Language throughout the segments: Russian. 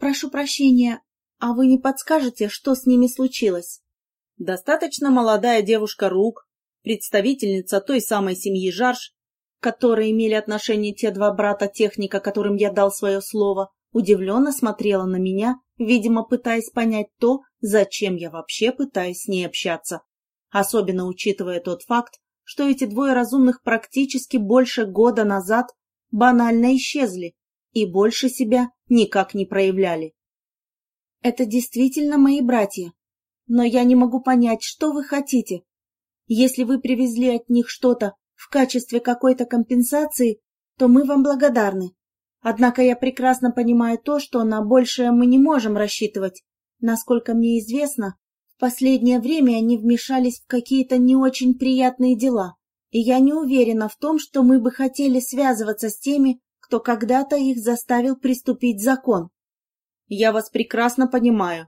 прошу прощения, а вы не подскажете, что с ними случилось? Достаточно молодая девушка Рук, представительница той самой семьи Жарш, к имели отношение те два брата техника, которым я дал свое слово, удивленно смотрела на меня, видимо, пытаясь понять то, зачем я вообще пытаюсь с ней общаться. Особенно учитывая тот факт, что эти двое разумных практически больше года назад банально исчезли и больше себя никак не проявляли. Это действительно мои братья, но я не могу понять, что вы хотите. Если вы привезли от них что-то в качестве какой-то компенсации, то мы вам благодарны. Однако я прекрасно понимаю то, что на большее мы не можем рассчитывать. Насколько мне известно, в последнее время они вмешались в какие-то не очень приятные дела, и я не уверена в том, что мы бы хотели связываться с теми, кто когда-то их заставил приступить закон. Я вас прекрасно понимаю.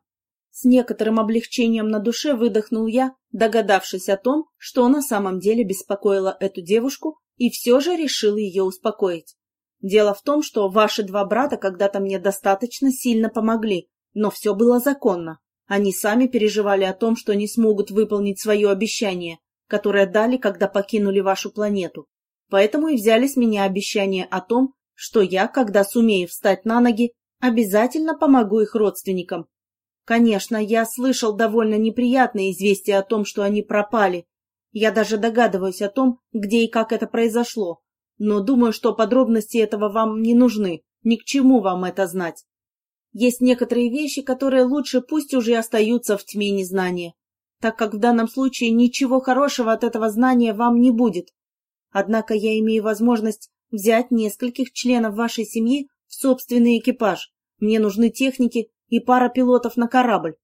С некоторым облегчением на душе выдохнул я, догадавшись о том, что на самом деле беспокоило эту девушку, и все же решил ее успокоить. Дело в том, что ваши два брата когда-то мне достаточно сильно помогли, но все было законно. Они сами переживали о том, что не смогут выполнить свое обещание, которое дали, когда покинули вашу планету. Поэтому и взяли с меня обещание о том, что я, когда сумею встать на ноги, обязательно помогу их родственникам. Конечно, я слышал довольно неприятные известия о том, что они пропали. Я даже догадываюсь о том, где и как это произошло но думаю, что подробности этого вам не нужны, ни к чему вам это знать. Есть некоторые вещи, которые лучше пусть уже остаются в тьме незнания, так как в данном случае ничего хорошего от этого знания вам не будет. Однако я имею возможность взять нескольких членов вашей семьи в собственный экипаж. Мне нужны техники и пара пилотов на корабль.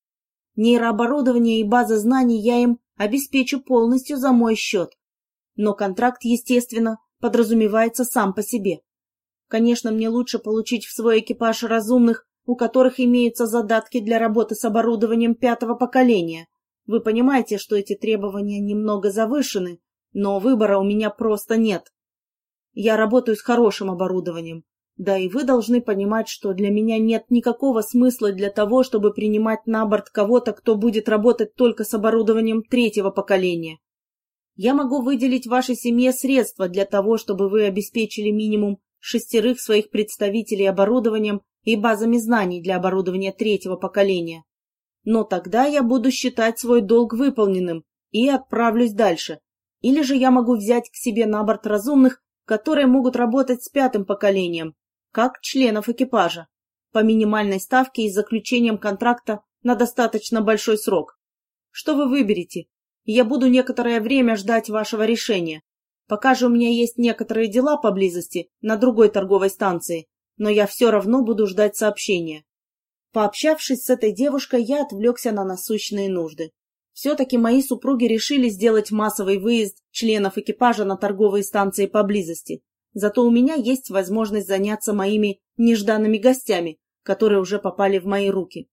Нейрооборудование и база знаний я им обеспечу полностью за мой счет. Но контракт, естественно, подразумевается сам по себе. Конечно, мне лучше получить в свой экипаж разумных, у которых имеются задатки для работы с оборудованием пятого поколения. Вы понимаете, что эти требования немного завышены, но выбора у меня просто нет. Я работаю с хорошим оборудованием. Да и вы должны понимать, что для меня нет никакого смысла для того, чтобы принимать на борт кого-то, кто будет работать только с оборудованием третьего поколения. Я могу выделить вашей семье средства для того, чтобы вы обеспечили минимум шестерых своих представителей оборудованием и базами знаний для оборудования третьего поколения. Но тогда я буду считать свой долг выполненным и отправлюсь дальше. Или же я могу взять к себе на борт разумных, которые могут работать с пятым поколением, как членов экипажа, по минимальной ставке и заключением контракта на достаточно большой срок. Что вы выберете? я буду некоторое время ждать вашего решения. Пока же у меня есть некоторые дела поблизости, на другой торговой станции, но я все равно буду ждать сообщения. Пообщавшись с этой девушкой, я отвлекся на насущные нужды. Все-таки мои супруги решили сделать массовый выезд членов экипажа на торговые станции поблизости. Зато у меня есть возможность заняться моими нежданными гостями, которые уже попали в мои руки.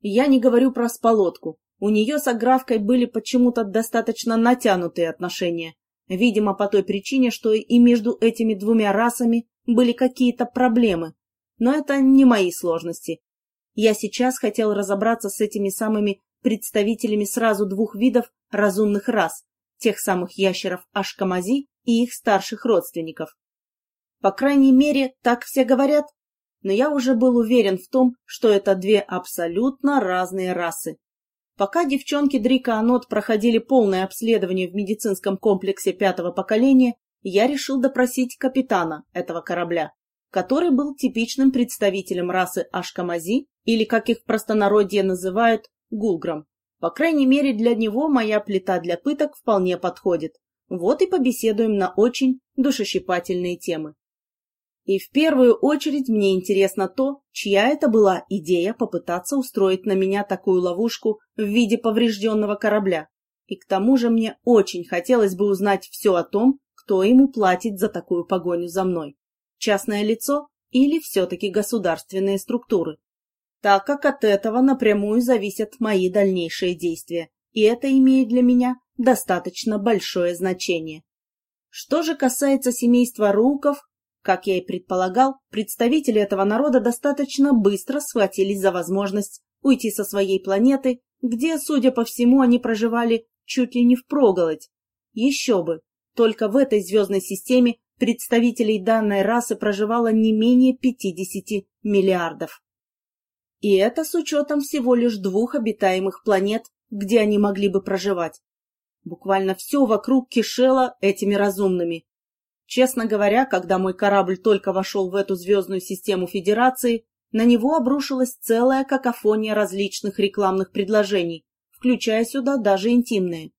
Я не говорю про сполотку. У нее с Аграфкой были почему-то достаточно натянутые отношения. Видимо, по той причине, что и между этими двумя расами были какие-то проблемы. Но это не мои сложности. Я сейчас хотел разобраться с этими самыми представителями сразу двух видов разумных рас, тех самых ящеров Ашкамази и их старших родственников. По крайней мере, так все говорят, но я уже был уверен в том, что это две абсолютно разные расы. Пока девчонки Дрика Анот проходили полное обследование в медицинском комплексе пятого поколения, я решил допросить капитана этого корабля, который был типичным представителем расы Ашкамази, или, как их в простонародье называют, гулграм. По крайней мере, для него моя плита для пыток вполне подходит. Вот и побеседуем на очень душещипательные темы. И в первую очередь мне интересно то, чья это была идея попытаться устроить на меня такую ловушку в виде поврежденного корабля. И к тому же мне очень хотелось бы узнать все о том, кто ему платит за такую погоню за мной. Частное лицо или все-таки государственные структуры. Так как от этого напрямую зависят мои дальнейшие действия, и это имеет для меня достаточно большое значение. Что же касается семейства Руков, Как я и предполагал, представители этого народа достаточно быстро схватились за возможность уйти со своей планеты, где, судя по всему, они проживали чуть ли не впроголодь. Еще бы, только в этой звездной системе представителей данной расы проживало не менее 50 миллиардов. И это с учетом всего лишь двух обитаемых планет, где они могли бы проживать. Буквально все вокруг кишело этими разумными. Честно говоря, когда мой корабль только вошел в эту звездную систему Федерации, на него обрушилась целая какофония различных рекламных предложений, включая сюда даже интимные.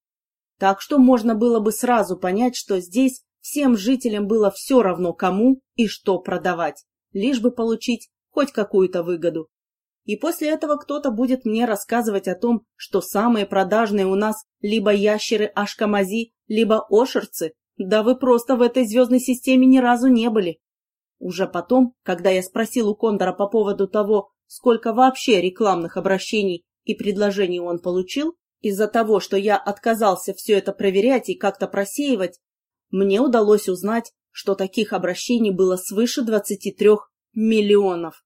Так что можно было бы сразу понять, что здесь всем жителям было все равно кому и что продавать, лишь бы получить хоть какую-то выгоду. И после этого кто-то будет мне рассказывать о том, что самые продажные у нас либо ящеры Ашкамази, либо ошерцы. Да вы просто в этой звездной системе ни разу не были. Уже потом, когда я спросил у Кондора по поводу того, сколько вообще рекламных обращений и предложений он получил, из-за того, что я отказался все это проверять и как-то просеивать, мне удалось узнать, что таких обращений было свыше 23 миллионов.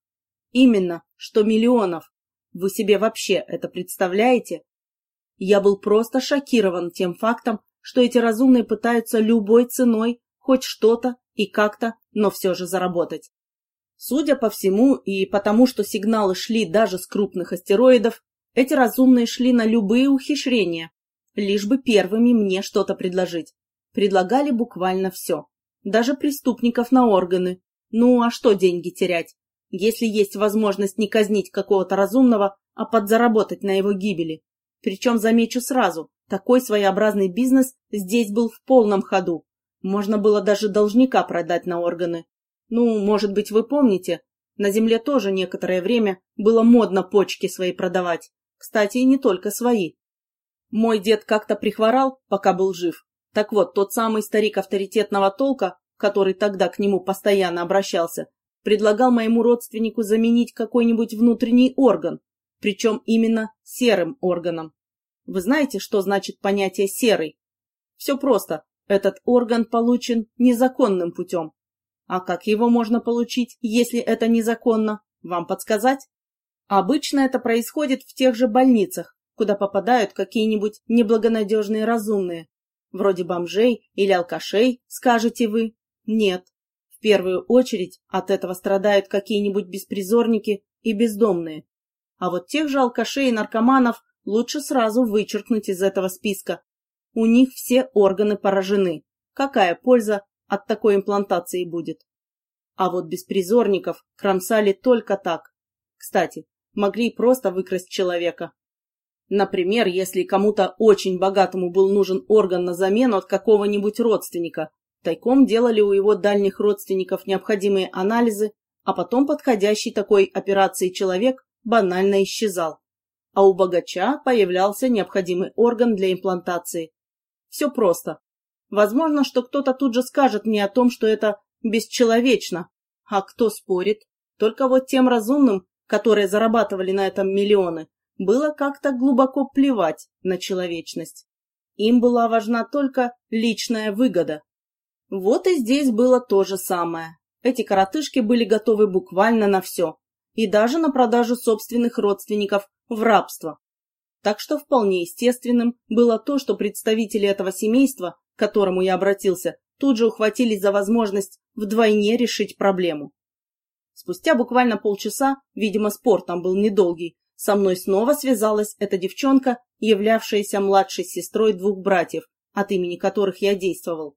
Именно, что миллионов. Вы себе вообще это представляете? Я был просто шокирован тем фактом, что эти разумные пытаются любой ценой хоть что-то и как-то, но все же заработать. Судя по всему и потому, что сигналы шли даже с крупных астероидов, эти разумные шли на любые ухищрения, лишь бы первыми мне что-то предложить. Предлагали буквально все. Даже преступников на органы. Ну, а что деньги терять? Если есть возможность не казнить какого-то разумного, а подзаработать на его гибели. Причем, замечу сразу, такой своеобразный бизнес здесь был в полном ходу. Можно было даже должника продать на органы. Ну, может быть, вы помните, на Земле тоже некоторое время было модно почки свои продавать. Кстати, и не только свои. Мой дед как-то прихворал, пока был жив. Так вот, тот самый старик авторитетного толка, который тогда к нему постоянно обращался, предлагал моему родственнику заменить какой-нибудь внутренний орган, причем именно серым органом. Вы знаете, что значит понятие «серый»? Все просто. Этот орган получен незаконным путем. А как его можно получить, если это незаконно? Вам подсказать? Обычно это происходит в тех же больницах, куда попадают какие-нибудь неблагонадежные разумные. Вроде бомжей или алкашей, скажете вы. Нет, первую очередь от этого страдают какие-нибудь беспризорники и бездомные. А вот тех же алкашей и наркоманов лучше сразу вычеркнуть из этого списка. У них все органы поражены. Какая польза от такой имплантации будет? А вот беспризорников кромсали только так. Кстати, могли просто выкрасть человека. Например, если кому-то очень богатому был нужен орган на замену от какого-нибудь родственника, Тайком делали у его дальних родственников необходимые анализы, а потом подходящий такой операции человек банально исчезал. А у богача появлялся необходимый орган для имплантации. Все просто. Возможно, что кто-то тут же скажет мне о том, что это бесчеловечно. А кто спорит? Только вот тем разумным, которые зарабатывали на этом миллионы, было как-то глубоко плевать на человечность. Им была важна только личная выгода. Вот и здесь было то же самое. Эти коротышки были готовы буквально на все. И даже на продажу собственных родственников в рабство. Так что вполне естественным было то, что представители этого семейства, к которому я обратился, тут же ухватились за возможность вдвойне решить проблему. Спустя буквально полчаса, видимо, спор там был недолгий, со мной снова связалась эта девчонка, являвшаяся младшей сестрой двух братьев, от имени которых я действовал.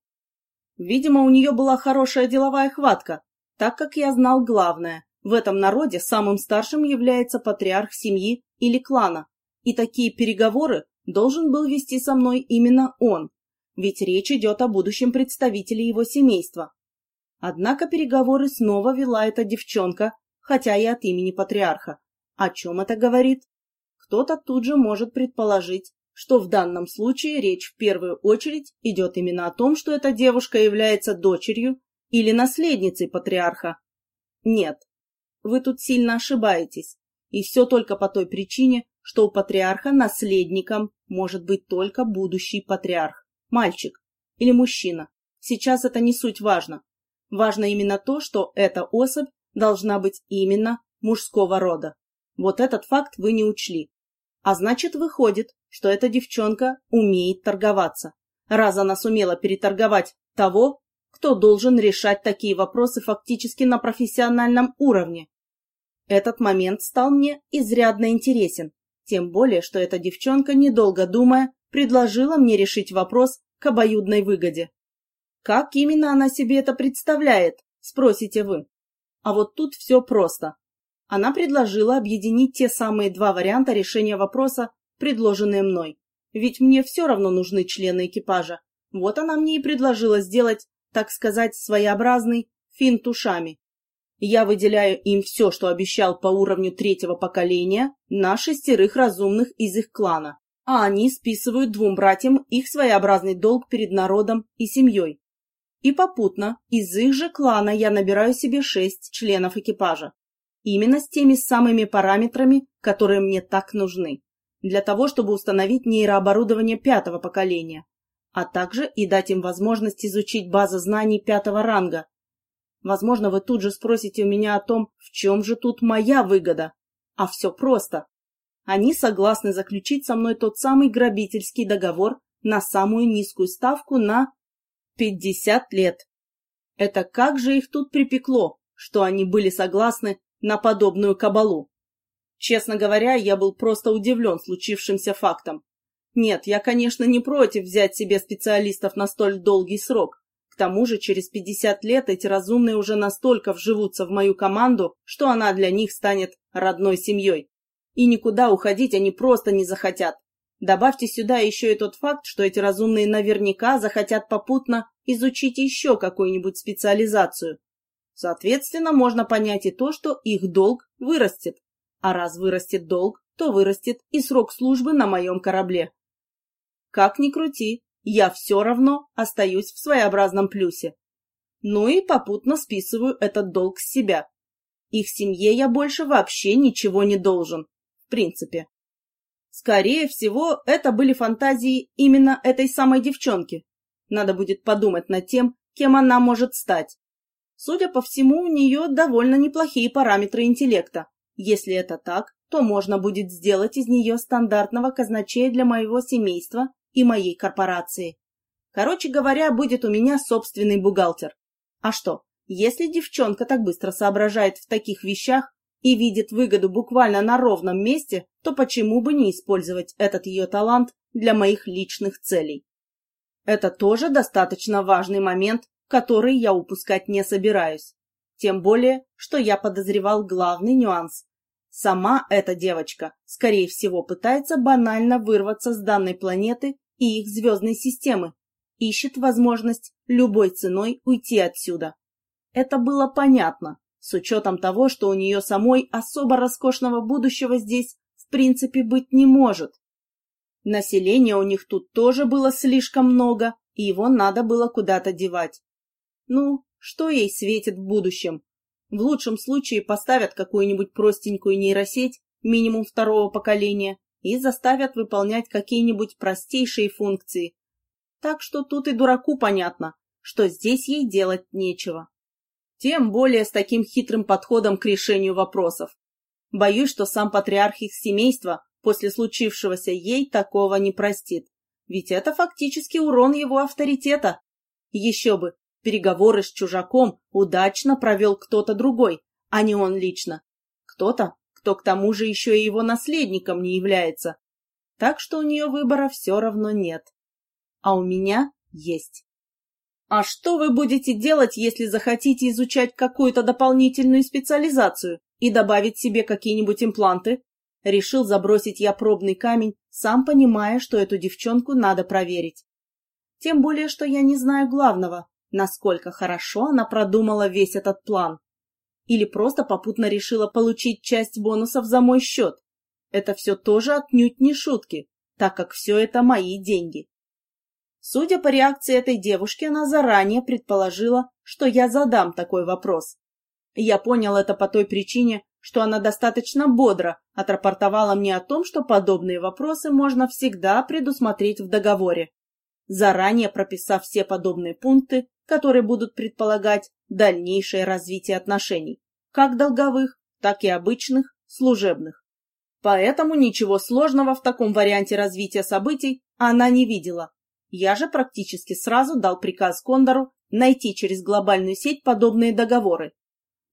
Видимо, у нее была хорошая деловая хватка, так как я знал главное. В этом народе самым старшим является патриарх семьи или клана, и такие переговоры должен был вести со мной именно он, ведь речь идет о будущем представителе его семейства. Однако переговоры снова вела эта девчонка, хотя и от имени патриарха. О чем это говорит? Кто-то тут же может предположить, что в данном случае речь в первую очередь идет именно о том, что эта девушка является дочерью или наследницей патриарха. Нет, вы тут сильно ошибаетесь. И все только по той причине, что у патриарха наследником может быть только будущий патриарх, мальчик или мужчина. Сейчас это не суть важно. Важно именно то, что эта особь должна быть именно мужского рода. Вот этот факт вы не учли. А значит, выходит, что эта девчонка умеет торговаться, раз она сумела переторговать того, кто должен решать такие вопросы фактически на профессиональном уровне. Этот момент стал мне изрядно интересен, тем более, что эта девчонка, недолго думая, предложила мне решить вопрос к обоюдной выгоде. Как именно она себе это представляет, спросите вы. А вот тут все просто. Она предложила объединить те самые два варианта решения вопроса, предложенные мной. Ведь мне все равно нужны члены экипажа. Вот она мне и предложила сделать, так сказать, своеобразный финт ушами. Я выделяю им все, что обещал по уровню третьего поколения, на шестерых разумных из их клана, а они списывают двум братьям их своеобразный долг перед народом и семьей. И попутно из их же клана я набираю себе шесть членов экипажа. Именно с теми самыми параметрами, которые мне так нужны, для того, чтобы установить нейрооборудование пятого поколения, а также и дать им возможность изучить базы знаний пятого ранга, Возможно, вы тут же спросите у меня о том, в чем же тут моя выгода. А все просто. Они согласны заключить со мной тот самый грабительский договор на самую низкую ставку на 50 лет. Это как же их тут припекло, что они были согласны на подобную кабалу? Честно говоря, я был просто удивлен случившимся фактом. Нет, я, конечно, не против взять себе специалистов на столь долгий срок, к тому же через 50 лет эти разумные уже настолько вживутся в мою команду, что она для них станет родной семьей. И никуда уходить они просто не захотят. Добавьте сюда еще и тот факт, что эти разумные наверняка захотят попутно изучить еще какую-нибудь специализацию. Соответственно, можно понять и то, что их долг вырастет. А раз вырастет долг, то вырастет и срок службы на моем корабле. Как ни крути, я все равно остаюсь в своеобразном плюсе. Ну и попутно списываю этот долг с себя. Их семье я больше вообще ничего не должен, в принципе. Скорее всего, это были фантазии именно этой самой девчонки. Надо будет подумать над тем, кем она может стать. Судя по всему, у нее довольно неплохие параметры интеллекта. Если это так, то можно будет сделать из нее стандартного казначея для моего семейства и моей корпорации. Короче говоря, будет у меня собственный бухгалтер. А что, если девчонка так быстро соображает в таких вещах и видит выгоду буквально на ровном месте, то почему бы не использовать этот ее талант для моих личных целей? Это тоже достаточно важный момент, который я упускать не собираюсь. Тем более, что я подозревал главный нюанс. Сама эта девочка, скорее всего, пытается банально вырваться с данной планеты и их звездной системы, ищет возможность любой ценой уйти отсюда. Это было понятно, с учетом того, что у нее самой особо роскошного будущего здесь в принципе быть не может. Населения у них тут тоже было слишком много, и его надо было куда-то девать. Ну, что ей светит в будущем? В лучшем случае поставят какую-нибудь простенькую нейросеть, минимум второго поколения, и заставят выполнять какие-нибудь простейшие функции. Так что тут и дураку понятно, что здесь ей делать нечего. Тем более с таким хитрым подходом к решению вопросов. Боюсь, что сам патриарх их семейства после случившегося ей такого не простит. Ведь это фактически урон его авторитета. Еще бы, переговоры с чужаком удачно провел кто-то другой, а не он лично. Кто-то, кто к тому же еще и его наследником не является. Так что у нее выбора все равно нет. А у меня есть. А что вы будете делать, если захотите изучать какую-то дополнительную специализацию и добавить себе какие-нибудь импланты? Решил забросить я пробный камень, сам понимая, что эту девчонку надо проверить. Тем более, что я не знаю главного, насколько хорошо она продумала весь этот план. Или просто попутно решила получить часть бонусов за мой счет. Это все тоже отнюдь не шутки, так как все это мои деньги. Судя по реакции этой девушки, она заранее предположила, что я задам такой вопрос. Я понял это по той причине, что она достаточно бодро отрапортовала мне о том, что подобные вопросы можно всегда предусмотреть в договоре. Заранее прописав все подобные пункты, которые будут предполагать дальнейшее развитие отношений, как долговых, так и обычных, служебных. Поэтому ничего сложного в таком варианте развития событий она не видела. Я же практически сразу дал приказ Кондору найти через глобальную сеть подобные договоры.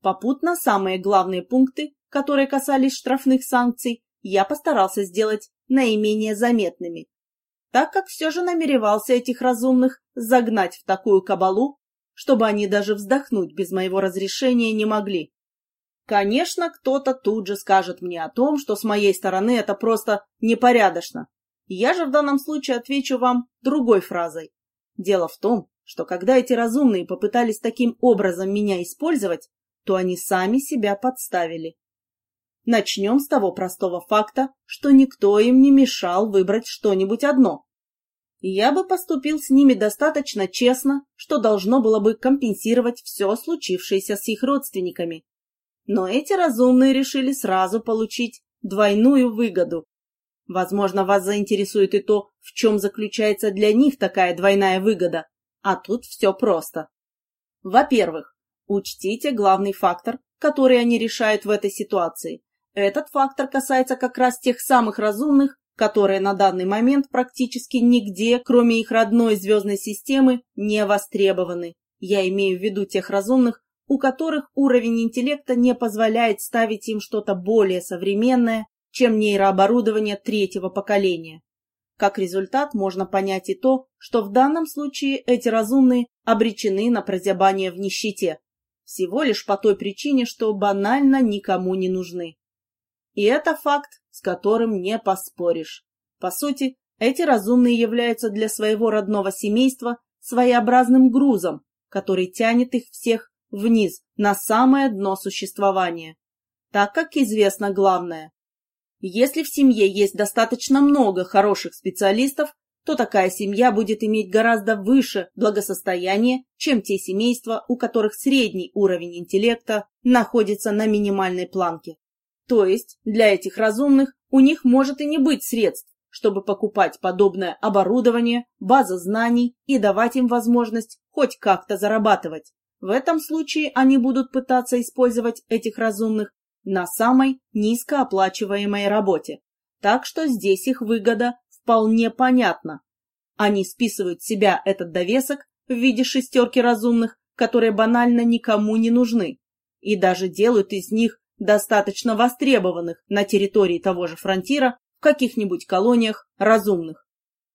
Попутно самые главные пункты, которые касались штрафных санкций, я постарался сделать наименее заметными, так как все же намеревался этих разумных загнать в такую кабалу, чтобы они даже вздохнуть без моего разрешения не могли. Конечно, кто-то тут же скажет мне о том, что с моей стороны это просто непорядочно. Я же в данном случае отвечу вам другой фразой. Дело в том, что когда эти разумные попытались таким образом меня использовать, то они сами себя подставили. Начнем с того простого факта, что никто им не мешал выбрать что-нибудь одно. Я бы поступил с ними достаточно честно, что должно было бы компенсировать все случившееся с их родственниками. Но эти разумные решили сразу получить двойную выгоду. Возможно, вас заинтересует и то, в чем заключается для них такая двойная выгода. А тут все просто. Во-первых, учтите главный фактор, который они решают в этой ситуации. Этот фактор касается как раз тех самых разумных, которые на данный момент практически нигде, кроме их родной звездной системы, не востребованы. Я имею в виду тех разумных, у которых уровень интеллекта не позволяет ставить им что-то более современное, чем нейрооборудование третьего поколения. Как результат можно понять и то, что в данном случае эти разумные обречены на прозябание в нищете. Всего лишь по той причине, что банально никому не нужны. И это факт, с которым не поспоришь. По сути, эти разумные являются для своего родного семейства своеобразным грузом, который тянет их всех вниз, на самое дно существования. Так как известно главное. Если в семье есть достаточно много хороших специалистов, то такая семья будет иметь гораздо выше благосостояние, чем те семейства, у которых средний уровень интеллекта находится на минимальной планке. То есть для этих разумных у них может и не быть средств, чтобы покупать подобное оборудование, база знаний и давать им возможность хоть как-то зарабатывать. В этом случае они будут пытаться использовать этих разумных на самой низкооплачиваемой работе. Так что здесь их выгода вполне понятна. Они списывают с себя этот довесок в виде шестерки разумных, которые банально никому не нужны, и даже делают из них достаточно востребованных на территории того же фронтира в каких-нибудь колониях разумных.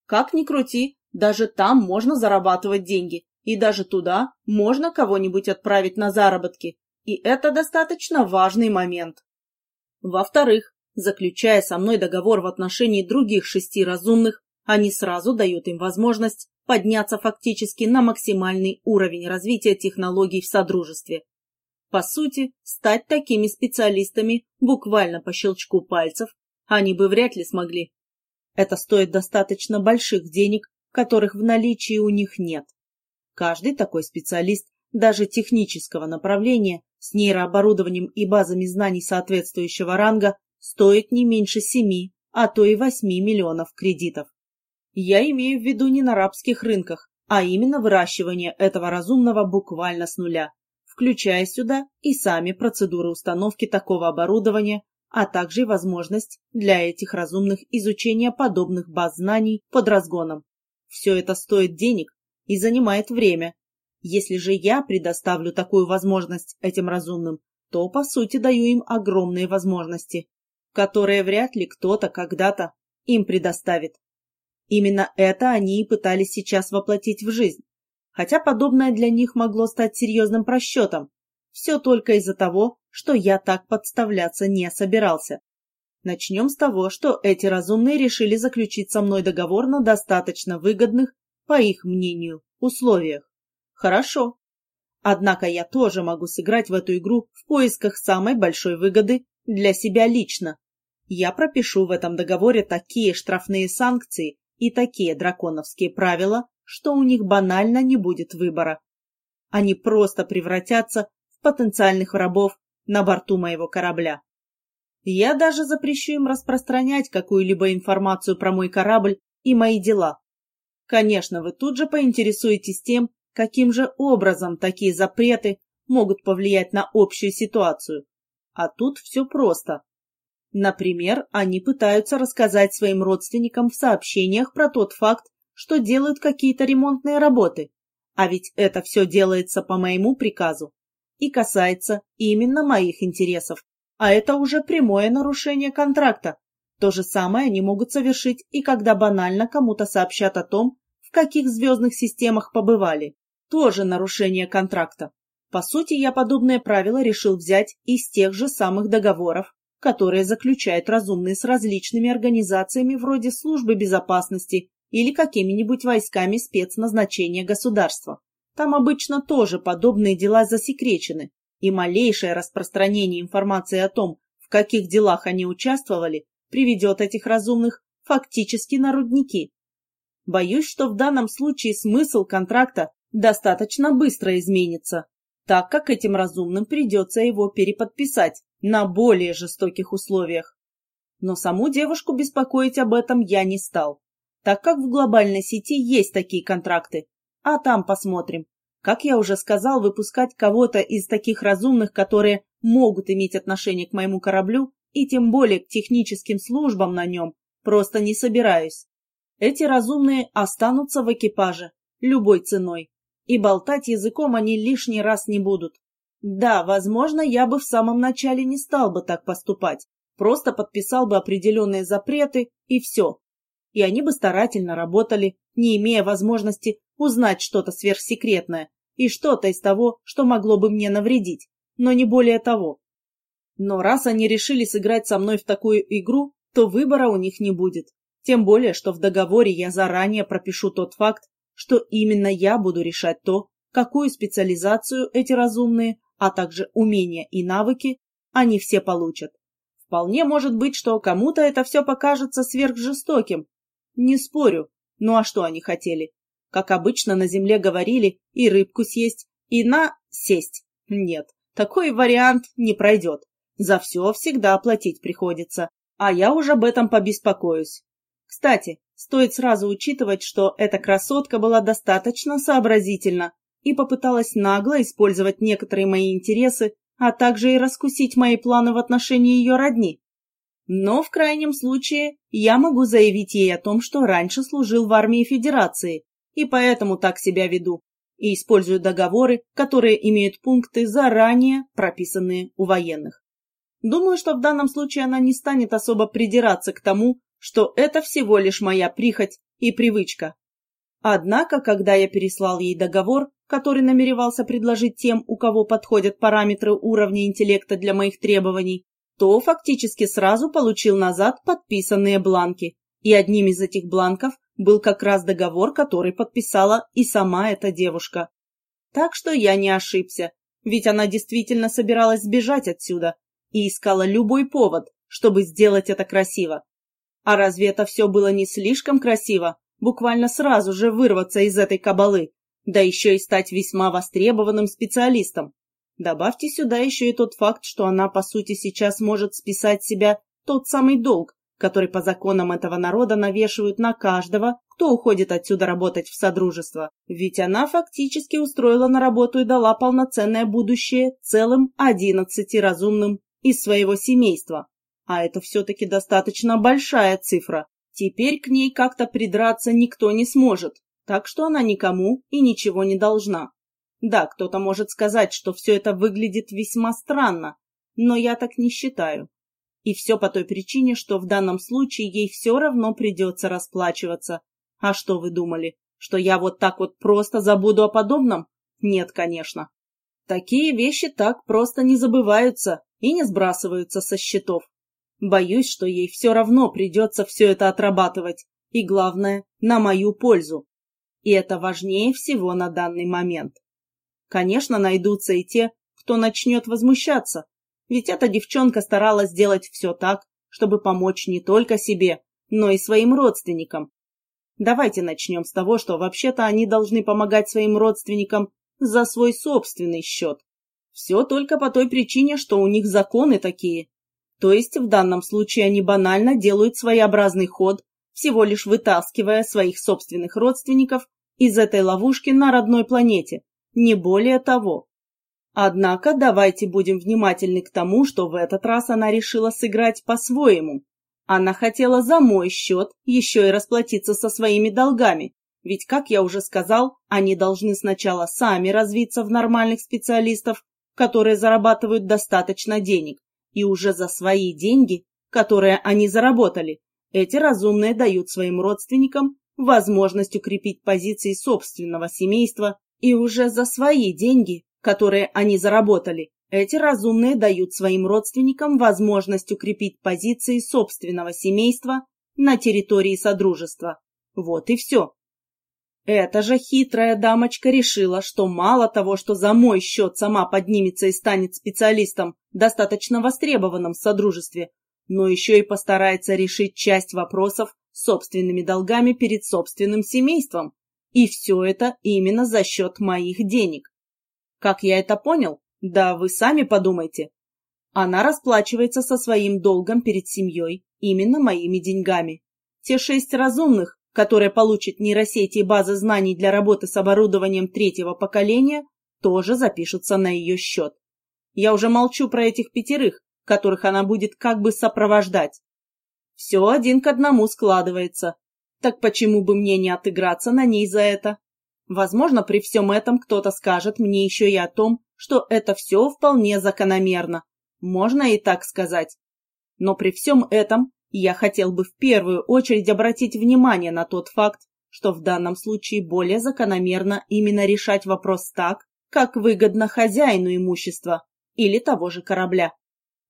Как ни крути, даже там можно зарабатывать деньги, и даже туда можно кого-нибудь отправить на заработки, и это достаточно важный момент. Во-вторых, заключая со мной договор в отношении других шести разумных, они сразу дают им возможность подняться фактически на максимальный уровень развития технологий в Содружестве. По сути, стать такими специалистами буквально по щелчку пальцев они бы вряд ли смогли. Это стоит достаточно больших денег, которых в наличии у них нет. Каждый такой специалист, даже технического направления, с нейрооборудованием и базами знаний соответствующего ранга, стоит не меньше семи, а то и восьми миллионов кредитов. Я имею в виду не на арабских рынках, а именно выращивание этого разумного буквально с нуля включая сюда и сами процедуры установки такого оборудования, а также возможность для этих разумных изучения подобных баз знаний под разгоном. Все это стоит денег и занимает время. Если же я предоставлю такую возможность этим разумным, то, по сути, даю им огромные возможности, которые вряд ли кто-то когда-то им предоставит. Именно это они и пытались сейчас воплотить в жизнь хотя подобное для них могло стать серьезным просчетом. Все только из-за того, что я так подставляться не собирался. Начнем с того, что эти разумные решили заключить со мной договор на достаточно выгодных, по их мнению, условиях. Хорошо. Однако я тоже могу сыграть в эту игру в поисках самой большой выгоды для себя лично. Я пропишу в этом договоре такие штрафные санкции и такие драконовские правила, что у них банально не будет выбора. Они просто превратятся в потенциальных рабов на борту моего корабля. Я даже запрещу им распространять какую-либо информацию про мой корабль и мои дела. Конечно, вы тут же поинтересуетесь тем, каким же образом такие запреты могут повлиять на общую ситуацию. А тут все просто. Например, они пытаются рассказать своим родственникам в сообщениях про тот факт, что делают какие-то ремонтные работы. А ведь это все делается по моему приказу и касается именно моих интересов. А это уже прямое нарушение контракта. То же самое они могут совершить и когда банально кому-то сообщат о том, в каких звездных системах побывали. Тоже нарушение контракта. По сути, я подобное правило решил взять из тех же самых договоров, которые заключают разумные с различными организациями вроде службы безопасности или какими-нибудь войсками спецназначения государства. Там обычно тоже подобные дела засекречены, и малейшее распространение информации о том, в каких делах они участвовали, приведет этих разумных фактически на рудники. Боюсь, что в данном случае смысл контракта достаточно быстро изменится, так как этим разумным придется его переподписать на более жестоких условиях. Но саму девушку беспокоить об этом я не стал, так как в глобальной сети есть такие контракты, а там посмотрим. Как я уже сказал, выпускать кого-то из таких разумных, которые могут иметь отношение к моему кораблю, и тем более к техническим службам на нем, просто не собираюсь. Эти разумные останутся в экипаже, любой ценой, и болтать языком они лишний раз не будут. Да, возможно, я бы в самом начале не стал бы так поступать, просто подписал бы определенные запреты и все. И они бы старательно работали, не имея возможности узнать что-то сверхсекретное и что-то из того, что могло бы мне навредить, но не более того. Но раз они решили сыграть со мной в такую игру, то выбора у них не будет. Тем более, что в договоре я заранее пропишу тот факт, что именно я буду решать то, какую специализацию эти разумные, а также умения и навыки они все получат. Вполне может быть, что кому-то это все покажется сверхжестоким. Не спорю. Ну а что они хотели? Как обычно на земле говорили, и рыбку съесть, и на сесть. Нет, такой вариант не пройдет. За все всегда оплатить приходится. А я уже об этом побеспокоюсь. Кстати, стоит сразу учитывать, что эта красотка была достаточно сообразительна и попыталась нагло использовать некоторые мои интересы, а также и раскусить мои планы в отношении ее родни. Но в крайнем случае я могу заявить ей о том, что раньше служил в армии Федерации и поэтому так себя веду и использую договоры, которые имеют пункты, заранее прописанные у военных. Думаю, что в данном случае она не станет особо придираться к тому, что это всего лишь моя прихоть и привычка. Однако, когда я переслал ей договор, который намеревался предложить тем, у кого подходят параметры уровня интеллекта для моих требований, то фактически сразу получил назад подписанные бланки, и одним из этих бланков был как раз договор, который подписала и сама эта девушка. Так что я не ошибся, ведь она действительно собиралась сбежать отсюда и искала любой повод, чтобы сделать это красиво. А разве это все было не слишком красиво? Буквально сразу же вырваться из этой кабалы, да еще и стать весьма востребованным специалистом. Добавьте сюда еще и тот факт, что она, по сути, сейчас может списать себя тот самый долг, который по законам этого народа навешивают на каждого, кто уходит отсюда работать в Содружество. Ведь она фактически устроила на работу и дала полноценное будущее целым одиннадцати разумным из своего семейства. А это все-таки достаточно большая цифра. Теперь к ней как-то придраться никто не сможет, так что она никому и ничего не должна. Да, кто-то может сказать, что все это выглядит весьма странно, но я так не считаю. И все по той причине, что в данном случае ей все равно придется расплачиваться. А что вы думали, что я вот так вот просто забуду о подобном? Нет, конечно. Такие вещи так просто не забываются и не сбрасываются со счетов. Боюсь, что ей все равно придется все это отрабатывать. И главное, на мою пользу. И это важнее всего на данный момент. Конечно, найдутся и те, кто начнет возмущаться, ведь эта девчонка старалась сделать все так, чтобы помочь не только себе, но и своим родственникам. Давайте начнем с того, что вообще-то они должны помогать своим родственникам за свой собственный счет. Все только по той причине, что у них законы такие. То есть в данном случае они банально делают своеобразный ход, всего лишь вытаскивая своих собственных родственников из этой ловушки на родной планете, не более того. Однако давайте будем внимательны к тому, что в этот раз она решила сыграть по-своему. Она хотела за мой счет еще и расплатиться со своими долгами, ведь, как я уже сказал, они должны сначала сами развиться в нормальных специалистов, которые зарабатывают достаточно денег, и уже за свои деньги, которые они заработали, эти разумные дают своим родственникам возможность укрепить позиции собственного семейства, и уже за свои деньги, которые они заработали, эти разумные дают своим родственникам возможность укрепить позиции собственного семейства на территории Содружества. Вот и все. Эта же хитрая дамочка решила, что мало того, что за мой счет сама поднимется и станет специалистом, достаточно востребованным в Содружестве, но еще и постарается решить часть вопросов собственными долгами перед собственным семейством. И все это именно за счет моих денег. Как я это понял? Да вы сами подумайте. Она расплачивается со своим долгом перед семьей именно моими деньгами. Те шесть разумных, которые получат нейросети и базы знаний для работы с оборудованием третьего поколения, тоже запишутся на ее счет. Я уже молчу про этих пятерых, которых она будет как бы сопровождать. Все один к одному складывается. Так почему бы мне не отыграться на ней за это? Возможно, при всем этом кто-то скажет мне еще и о том, что это все вполне закономерно. Можно и так сказать. Но при всем этом я хотел бы в первую очередь обратить внимание на тот факт, что в данном случае более закономерно именно решать вопрос так, как выгодно хозяину имущества или того же корабля.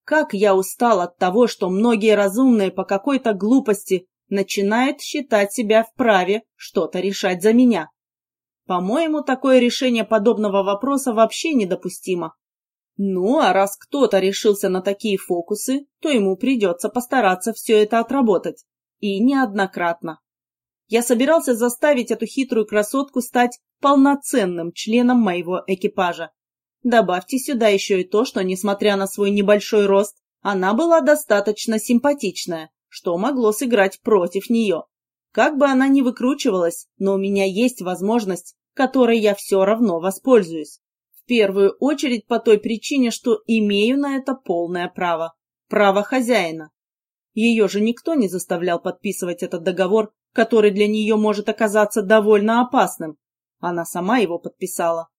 Как я устал от того, что многие разумные по какой-то глупости начинают считать себя вправе что-то решать за меня. По-моему, такое решение подобного вопроса вообще недопустимо. Ну, а раз кто-то решился на такие фокусы, то ему придется постараться все это отработать. И неоднократно. Я собирался заставить эту хитрую красотку стать полноценным членом моего экипажа. Добавьте сюда еще и то, что, несмотря на свой небольшой рост, она была достаточно симпатичная, что могло сыграть против нее. Как бы она ни выкручивалась, но у меня есть возможность, которой я все равно воспользуюсь первую очередь по той причине, что имею на это полное право. Право хозяина. Ее же никто не заставлял подписывать этот договор, который для нее может оказаться довольно опасным. Она сама его подписала.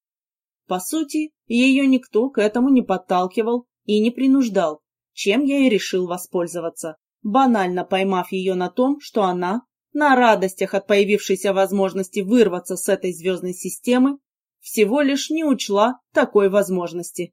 По сути, ее никто к этому не подталкивал и не принуждал, чем я и решил воспользоваться, банально поймав ее на том, что она, на радостях от появившейся возможности вырваться с этой звездной системы, всего лишь не учла такой возможности.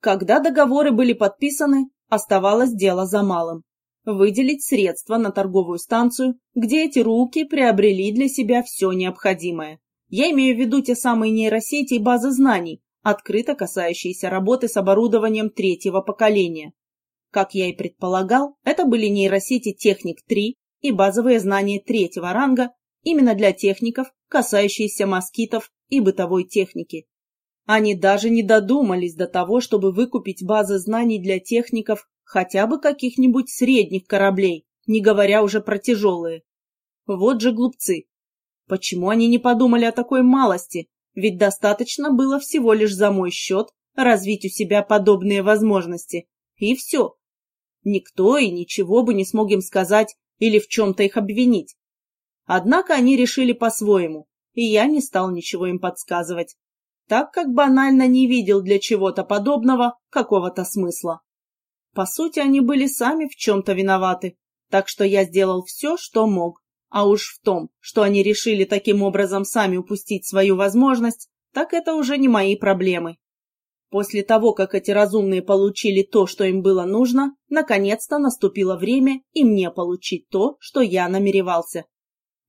Когда договоры были подписаны, оставалось дело за малым. Выделить средства на торговую станцию, где эти руки приобрели для себя все необходимое. Я имею в виду те самые нейросети и базы знаний, открыто касающиеся работы с оборудованием третьего поколения. Как я и предполагал, это были нейросети Техник-3 и базовые знания третьего ранга именно для техников, касающиеся москитов и бытовой техники. Они даже не додумались до того, чтобы выкупить базы знаний для техников хотя бы каких-нибудь средних кораблей, не говоря уже про тяжелые. Вот же глупцы. Почему они не подумали о такой малости? Ведь достаточно было всего лишь за мой счет развить у себя подобные возможности. И все. Никто и ничего бы не смог им сказать или в чем-то их обвинить. Однако они решили по-своему, и я не стал ничего им подсказывать, так как банально не видел для чего-то подобного какого-то смысла. По сути, они были сами в чем-то виноваты, так что я сделал все, что мог. А уж в том, что они решили таким образом сами упустить свою возможность, так это уже не мои проблемы. После того, как эти разумные получили то, что им было нужно, наконец-то наступило время и мне получить то, что я намеревался.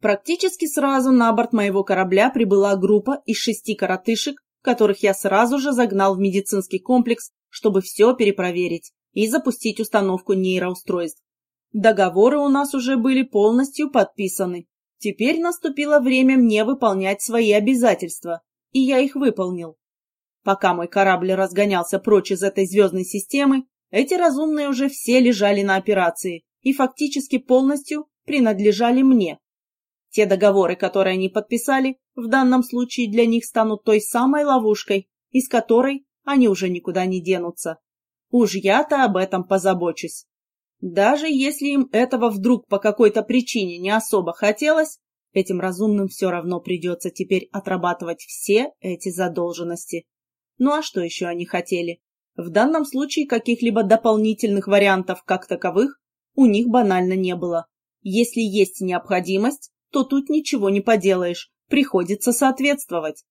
Практически сразу на борт моего корабля прибыла группа из шести коротышек, которых я сразу же загнал в медицинский комплекс, чтобы все перепроверить и запустить установку нейроустройств. Договоры у нас уже были полностью подписаны. Теперь наступило время мне выполнять свои обязательства, и я их выполнил. Пока мой корабль разгонялся прочь из этой звездной системы, эти разумные уже все лежали на операции и фактически полностью принадлежали мне. Те договоры, которые они подписали, в данном случае для них станут той самой ловушкой, из которой они уже никуда не денутся. Уж я-то об этом позабочусь. Даже если им этого вдруг по какой-то причине не особо хотелось, этим разумным все равно придется теперь отрабатывать все эти задолженности. Ну а что еще они хотели? В данном случае каких-либо дополнительных вариантов как таковых у них банально не было. Если есть необходимость, то тут ничего не поделаешь, приходится соответствовать.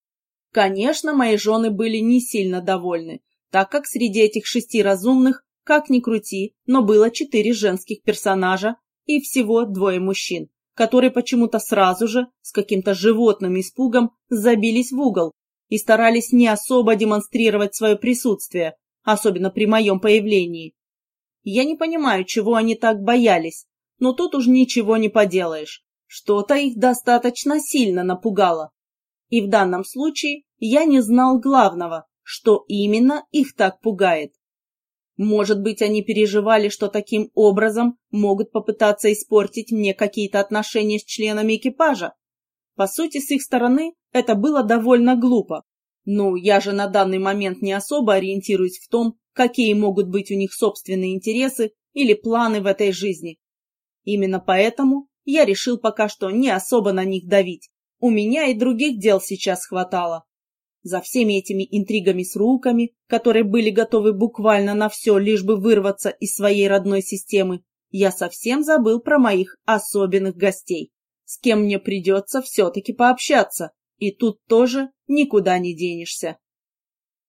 Конечно, мои жены были не сильно довольны, так как среди этих шести разумных, как ни крути, но было четыре женских персонажа и всего двое мужчин, которые почему-то сразу же, с каким-то животным испугом, забились в угол и старались не особо демонстрировать свое присутствие, особенно при моем появлении. Я не понимаю, чего они так боялись, но тут уж ничего не поделаешь. Что-то их достаточно сильно напугало. И в данном случае я не знал главного, что именно их так пугает. Может быть, они переживали, что таким образом могут попытаться испортить мне какие-то отношения с членами экипажа. По сути, с их стороны это было довольно глупо. Ну, я же на данный момент не особо ориентируюсь в том, какие могут быть у них собственные интересы или планы в этой жизни. Именно поэтому я решил пока что не особо на них давить. У меня и других дел сейчас хватало. За всеми этими интригами с руками, которые были готовы буквально на все, лишь бы вырваться из своей родной системы, я совсем забыл про моих особенных гостей, с кем мне придется все-таки пообщаться. И тут тоже никуда не денешься.